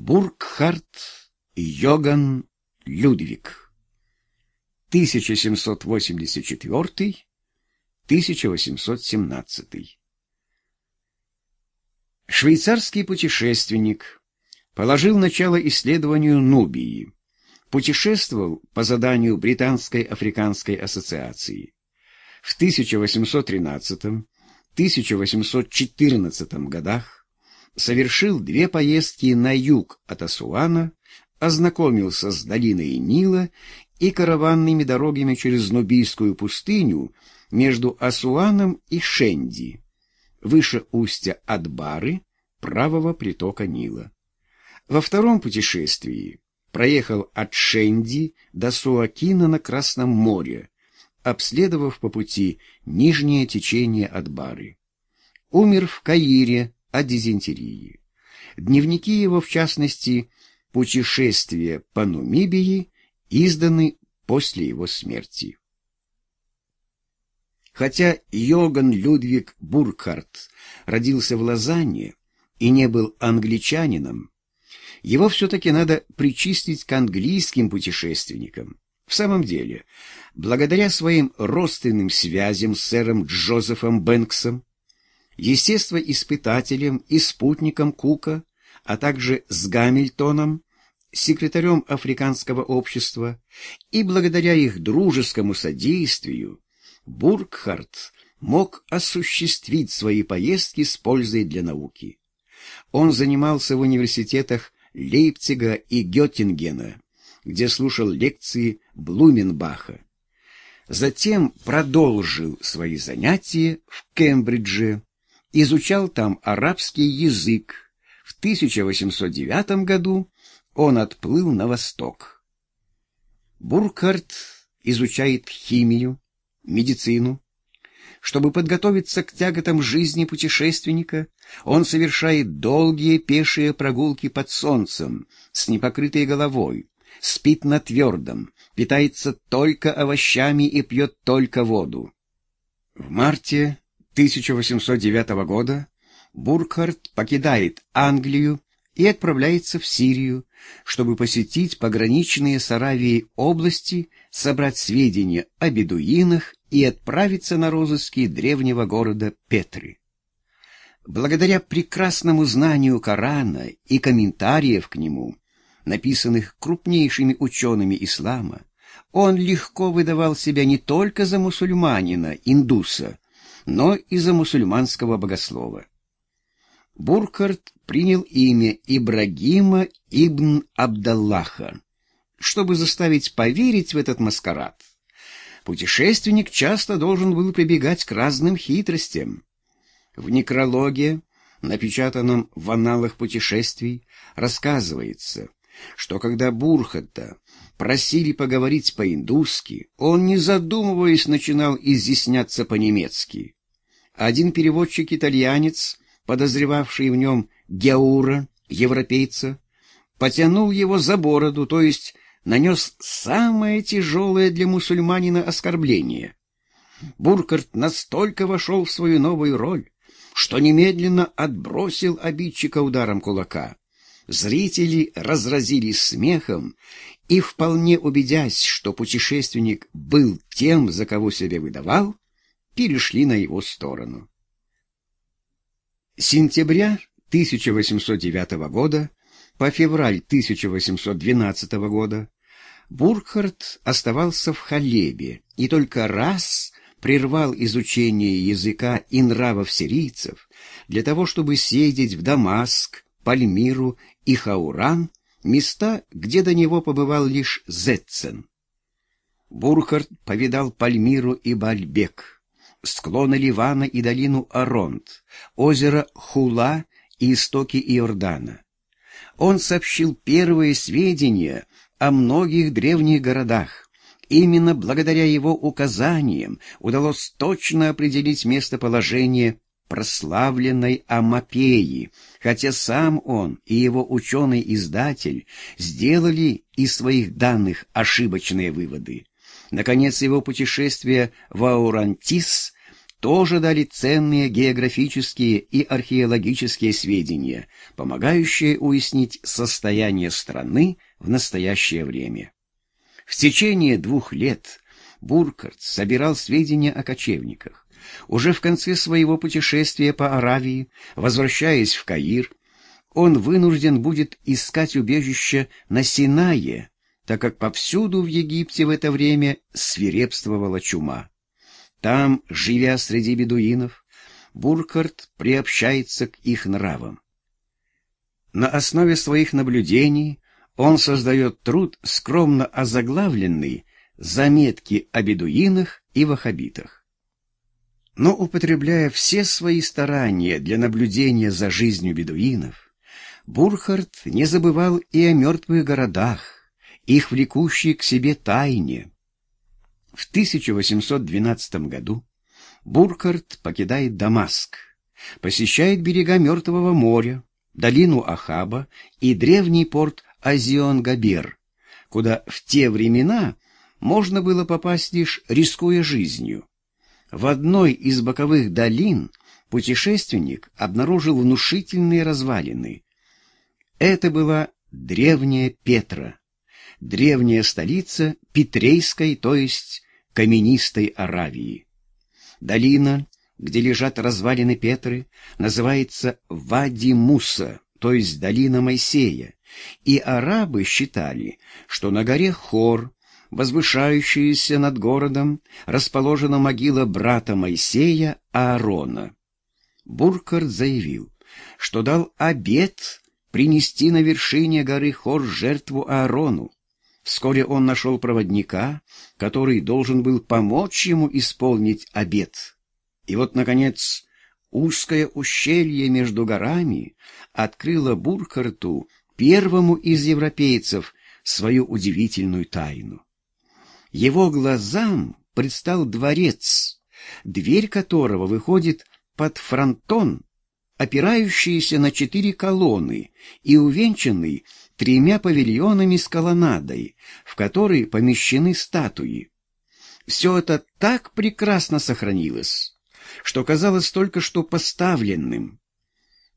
Бургхард Йоган Людвиг 1784-1817 Швейцарский путешественник положил начало исследованию Нубии, путешествовал по заданию Британской Африканской ассоциации. В 1813-1814 годах совершил две поездки на юг от Асуана, ознакомился с долиной Нила и караванными дорогами через Нубийскую пустыню между Асуаном и Шенди, выше устья Адбары, правого притока Нила. Во втором путешествии проехал от Шенди до Суакина на Красном море, обследовав по пути нижнее течение Адбары. Умер в Каире от дизентерии. Дневники его, в частности, «Путешествие по Нумибии», изданы после его смерти. Хотя Йоган Людвиг Буркhardt родился в Лозанне и не был англичанином, его все-таки надо причислить к английским путешественникам. В самом деле, благодаря своим родственным связям с сэром Джозефом Бэнксом, естествоиспытателем и спутником Кука, а также с Гамильтоном, секретарем Африканского общества, и благодаря их дружескому содействию Бургхарт мог осуществить свои поездки с пользой для науки. Он занимался в университетах Лейпцига и Геттингена, где слушал лекции Блуменбаха. Затем продолжил свои занятия в Кембридже, изучал там арабский язык. В 1809 году он отплыл на восток. Буркhardt изучает химию, медицину. Чтобы подготовиться к тяготам жизни путешественника, он совершает долгие пешие прогулки под солнцем, с непокрытой головой, спит на твердом, питается только овощами и пьет только воду. В марте 1809 года Буркhardt покидает Англию и отправляется в Сирию, чтобы посетить пограничные с Аравией области, собрать сведения о бедуинах и отправиться на розыски древнего города Петры. Благодаря прекрасному знанию Корана и комментариев к нему, написанных крупнейшими учеными ислама, он легко выдавал себя не только за мусульманина, индуса, но и за мусульманского богослова. Буркhardt принял имя Ибрагима ибн Абдаллаха, чтобы заставить поверить в этот маскарад. Путешественник часто должен был прибегать к разным хитростям. В некрологе, напечатанном в аналах путешествий, рассказывается, что когда Бурхата просили поговорить по-индусски, он, не задумываясь, начинал изъясняться по-немецки. Один переводчик-итальянец, подозревавший в нем Геура, европейца, потянул его за бороду, то есть нанес самое тяжелое для мусульманина оскорбление. Буркарт настолько вошел в свою новую роль, что немедленно отбросил обидчика ударом кулака. Зрители разразились смехом и, вполне убедясь, что путешественник был тем, за кого себя выдавал, перешли на его сторону. сентября 1809 года по февраль 1812 года Буркхард оставался в Халебе и только раз прервал изучение языка и нравов сирийцев для того, чтобы съездить в Дамаск, Пальмиру и Хауран, места, где до него побывал лишь Зетцен. Бурхард повидал Пальмиру и Бальбек, склоны Ливана и долину Аронт, озеро Хула и истоки Иордана. Он сообщил первые сведения о многих древних городах. Именно благодаря его указаниям удалось точно определить местоположение прославленной Амапеи, хотя сам он и его ученый-издатель сделали из своих данных ошибочные выводы. Наконец, его путешествие в Аурантис тоже дали ценные географические и археологические сведения, помогающие уяснить состояние страны в настоящее время. В течение двух лет Буркарт собирал сведения о кочевниках. Уже в конце своего путешествия по Аравии, возвращаясь в Каир, он вынужден будет искать убежище на Синае, так как повсюду в Египте в это время свирепствовала чума. Там, живя среди бедуинов, Буркарт приобщается к их нравам. На основе своих наблюдений он создает труд, скромно озаглавленный «Заметки о бедуинах и ваххабитах». Но употребляя все свои старания для наблюдения за жизнью бедуинов, Бурхард не забывал и о мертвых городах, их влекущей к себе тайне. В 1812 году Буркарт покидает Дамаск, посещает берега Мертвого моря, долину Ахаба и древний порт Азион-Габер, куда в те времена можно было попасть лишь рискуя жизнью. В одной из боковых долин путешественник обнаружил внушительные развалины. Это была древняя Петра, древняя столица Петрейской, то есть каменистой Аравии. Долина, где лежат развалины Петры, называется Вади Муса, то есть долина Моисея, и арабы считали, что на горе Хор, возвышающаяся над городом, расположена могила брата Моисея Аарона. Буркард заявил, что дал обет принести на вершине горы Хор жертву Аарону. Вскоре он нашел проводника, который должен был помочь ему исполнить обет. И вот, наконец, узкое ущелье между горами открыло Буркарту первому из европейцев свою удивительную тайну. Его глазам предстал дворец, дверь которого выходит под фронтон, опирающийся на четыре колонны и увенчанный тремя павильонами с колоннадой, в которой помещены статуи. Все это так прекрасно сохранилось, что казалось только что поставленным.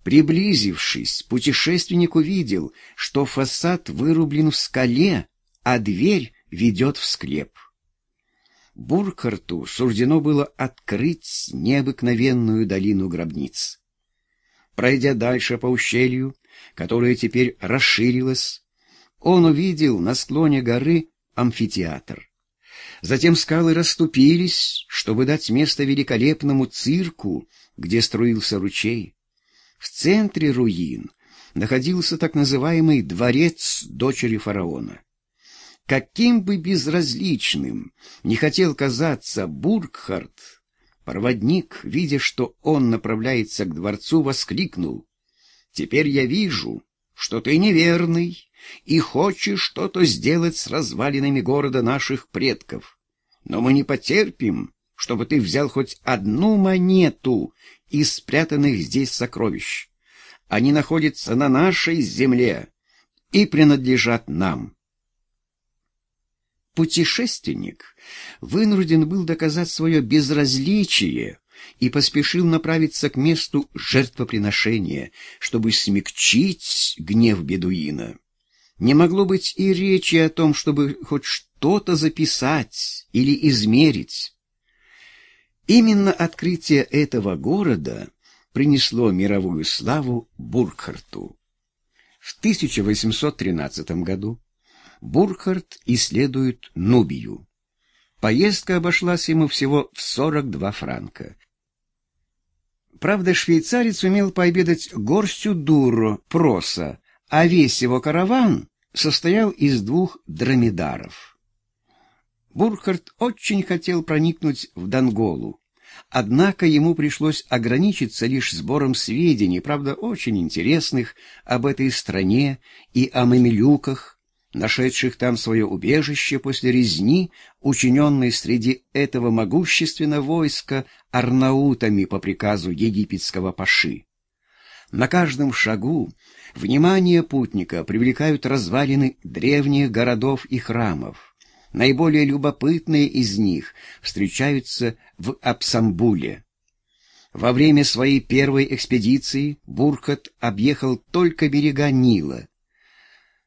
Приблизившись, путешественник увидел, что фасад вырублен в скале, а дверь ведет в склеп. Буркарту суждено было открыть необыкновенную долину гробниц. Пройдя дальше по ущелью, которое теперь расширилось, он увидел на склоне горы амфитеатр. Затем скалы расступились, чтобы дать место великолепному цирку, где струился ручей. В центре руин находился так называемый дворец дочери фараона. Каким бы безразличным не хотел казаться Бургхард, проводник, видя, что он направляется к дворцу, воскликнул. «Теперь я вижу, что ты неверный и хочешь что-то сделать с развалинами города наших предков. Но мы не потерпим, чтобы ты взял хоть одну монету из спрятанных здесь сокровищ. Они находятся на нашей земле и принадлежат нам. Путешественник вынужден был доказать свое безразличие и поспешил направиться к месту жертвоприношения, чтобы смягчить гнев бедуина. Не могло быть и речи о том, чтобы хоть что-то записать или измерить. Именно открытие этого города принесло мировую славу Буркхарту. В 1813 году Бурхарт исследует Нубию. Поездка обошлась ему всего в 42 франка. Правда, швейцарец умел пообедать горстью дуро, проса, а весь его караван состоял из двух дромедаров. Бурхард очень хотел проникнуть в Донголу, однако ему пришлось ограничиться лишь сбором сведений, правда, очень интересных, об этой стране и о мамилюках, нашедших там свое убежище после резни, учиненной среди этого могущественного войска арнаутами по приказу египетского паши. На каждом шагу внимание путника привлекают развалины древних городов и храмов. Наиболее любопытные из них встречаются в Апсамбуле. Во время своей первой экспедиции Бурхат объехал только берега Нила,